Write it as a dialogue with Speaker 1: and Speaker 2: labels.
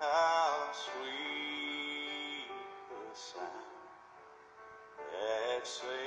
Speaker 1: How sweet the sound that.